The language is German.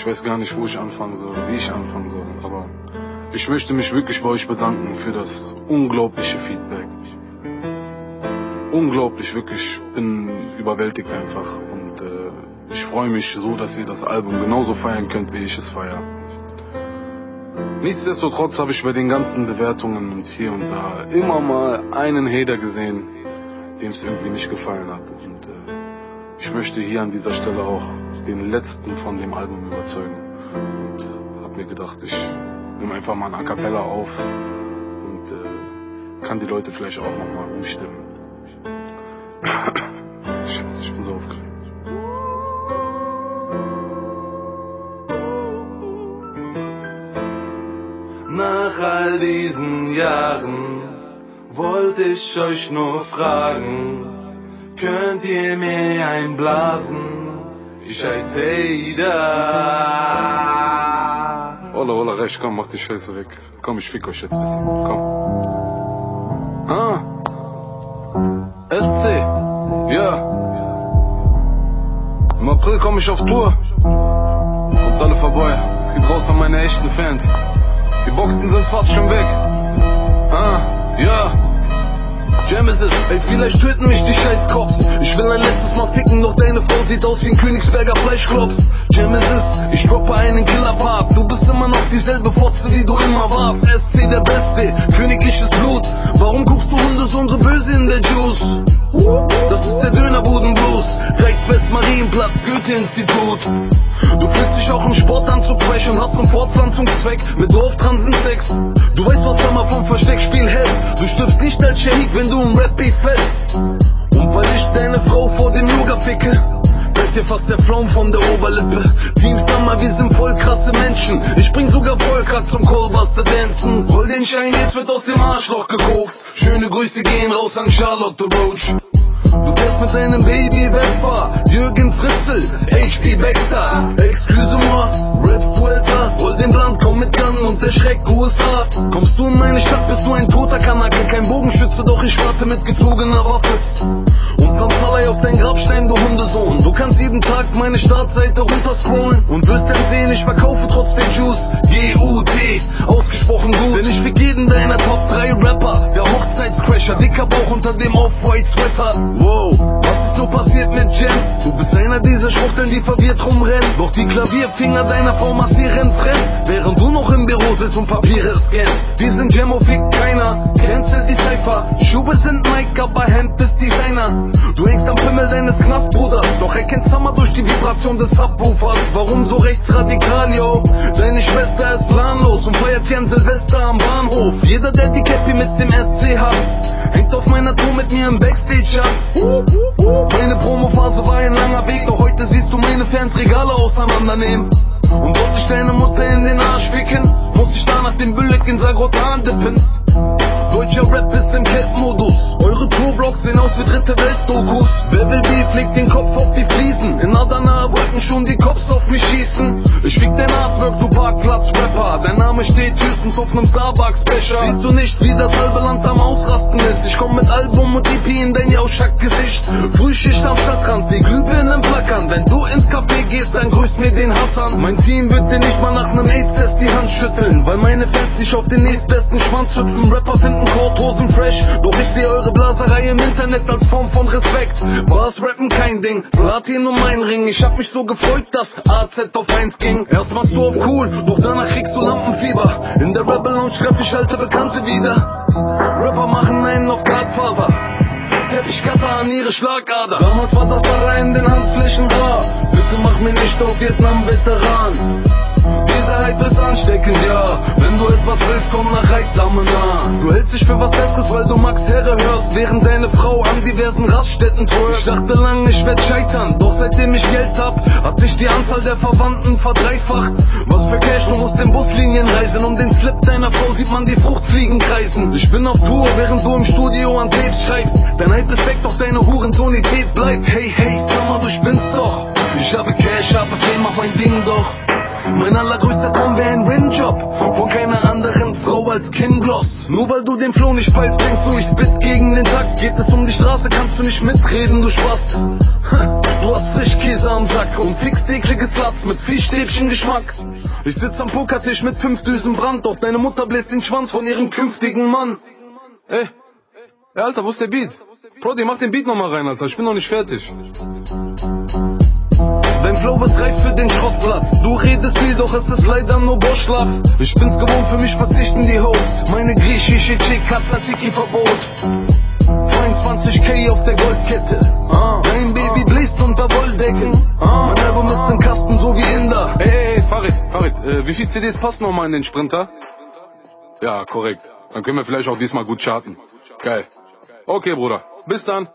Ich weiß gar nicht, wo ich anfangen soll, wie ich anfangen soll. Aber ich möchte mich wirklich bei euch bedanken für das unglaubliche Feedback. Unglaublich, wirklich. Bin überwältigt einfach. Und äh, ich freue mich so, dass ihr das Album genauso feiern könnt, wie ich es feiere. Nichtsdestotrotz habe ich bei den ganzen Bewertungen und hier und da immer mal einen Hater gesehen, dem es irgendwie nicht gefallen hat. Und äh, ich möchte hier an dieser Stelle auch den letzten von dem Album überzeugen. Und habe mir gedacht, ich nehme einfach mal ein A Cappella auf und äh, kann die Leute vielleicht auch nochmal umstimmen. Scheiße, ich bin so aufgeregt. Nach all diesen Jahren wollte ich euch nur fragen, könnt ihr mir einblasen? Ich heiße Ada. Ola, Ola, recht, komm, mach die Scheiße weg. Komm, ich fick euch jetzt ein bisschen. Komm. Ah. SC. Ja. Im April komme ich auf Tour. Kommt alle vorbei. Es geht raus an meine echten Fans. Die Boxen sind fast schon weg. Ah, ja. Jam ist es, ey, vielleicht töten mich die scheiß Cops. Ich will ein letztes Mal ficken, doch deine Frau sieht aus wie ein Königsberger Fleischklops. Jam ist es, ich droppe einen Killerpart. Du bist immer noch dieselbe Fotze, wie du immer warst. SC der Beste, königliches Blut. Warum guckst du Hundesohn so böse in der Juice? Das ist der Dönerbudenblues. Marienplatz, Goethe-Institut. Du fühlst dich auch im Sportanzug fresh und hast einen Fortpflanzungszweck mit Dorftransensex. Du weißt, was Hammer vom Versteckspiel hält. Du stirbst nicht als Shahid, wenn du im Rap-Beef fällst. Und weil ich deine Frau vor dem Yoga ficke, fällt dir fast der Flaum von der Oberlippe. Team Summer, wir sind voll krasse Menschen. Ich bring sogar Volker zum Callbuster dancen. Roll den Schein, jetzt wird aus dem Arschloch gekokst. Schöne Grüße gehen raus an Charlotte Roach. Fährst mit deinem Baby Vespa, Jürgen Fritzl, HP Baxter. Excuse-moi, rappst du älter? Roll den Blunt, komm mit Gun und der Schreck USA. Kommst du in meine Stadt, bist du ein toter Kanake, kein Bogenschütze, doch ich warte mit gezogener Waffe. Und dann Salai auf dein Grabstein, du Hundesohn. Du kannst jeden Tag meine Startseite runterscrollen und wirst dann sehen, ich verkaufe trotz der Juice. Unter dem Off-White Sweater. Wow, was ist so passiert mit Jam? Du bist einer dieser Schwuchteln, die verwirrt rumrennen. Doch die Klavierfinger deiner Frau massieren fremd. Während du noch im Büro sitzt und Papiere scannst. Diesen Jam fickt keiner. Cancel die Cypher. Schuhe sind Nike, aber Hemd ist Designer. Du hängst am Pimmel deines Knastbruders. Doch erkennt Summer durch die Vibration des Subwoofers. Warum so rechtsradikal, yo? Deine Schwester ist planlos und feiert hier an Silvester am Bahnhof. Jeder, mit im Backstage ab. Meine Promophase war ein langer Weg, doch heute siehst du meine Fans Regale auseinandernehmen. Und wollte ich deine Mutter in den Arsch ficken, muss ich danach den Bülleck in Sagrotan dippen. Deutscher Rap ist im Kelp-Modus. Eure Tourblocks sehen aus wie dritte Welt-Dokus. Wer will Beef, legt den Kopf auf die Fliesen. In Adana wollten schon die Cops auf mich schießen. Name steht höchstens auf nem Starbucks-Becher. Siehst du nicht, wie das halbe Land am Ausrasten ist? Ich komm mit Album und EP in dein Jauschak-Gesicht. Frühschicht am Stadtrand, die Glühbirnen flackern. Wenn du ins Café gehst, mir den Hassan. Mein Team wird dir nicht mal nach nem AIDS-Test die Hand schütteln. Weil meine Fans nicht auf den nächstbesten Schwanz hüpfen. Rapper finden Korthosen fresh. Doch ich seh eure Blaserei im Internet als Form von Respekt. Bars rappen kein Ding, Platin um mein Ring. Ich hab mich so gefreut, dass AZ auf 1 ging. Erst machst du auf cool, doch danach kriegst du Lampenfieber. In der Rebel Lounge treff ich alte Bekannte wieder. Rapper machen einen auf Godfather. Teppichkatter an ihre Schlagader. Dieser Hype ist ansteckend, ja. Wenn du etwas willst, komm nach Reitdamme nah. Du hältst dich für was Besseres, weil du Max Herre hörst, während deine Frau an diversen Raststätten twerkt. Ich dachte lang, ich werd scheitern, doch seitdem ich Geld hab, hat sich die Anzahl der Verwandten verdreifacht. Was für Cash, du musst den Buslinien reisen. Um den Slip deiner Frau sieht man die Fruchtfliegen kreisen. Ich bin auf Tour, während du im Studio an Tapes schreibst. Gloss Nur weil du den Flow nicht peilst, denkst du, ich spit gegen den Takt Geht es um die Straße, kannst du nicht mitreden, du Spast. Du hast Frischkäse am Sack und fix ekliges Latz mit Fischstäbchen Geschmack. Ich sitz am Pokertisch mit fünf Düsen Brand, doch deine Mutter bläst den Schwanz von ihrem künftigen Mann. Ey, ey Alter, wo ist der Beat? Brody, mach den Beat nochmal rein, Alter, ich bin noch nicht fertig. Dein Flow ist reif für den Schrottplatz. Du redest viel, doch es ist leider nur Boschlaf. Ich bin's gewohnt, für mich verzichten die Hosts. Meine griechische Chick hat Tzatziki-Verbot. 22k auf der Goldkette. Ah. Dein Baby bläst unter Wolldecken. Ah. Mein Album ist im Kasten, so wie Inder. Ey, ey, Farid, Farid, äh, wie viel CDs passen nochmal in den Sprinter? Ja, korrekt. Dann können wir vielleicht auch diesmal gut charten. Geil. Okay, Bruder. Bis dann.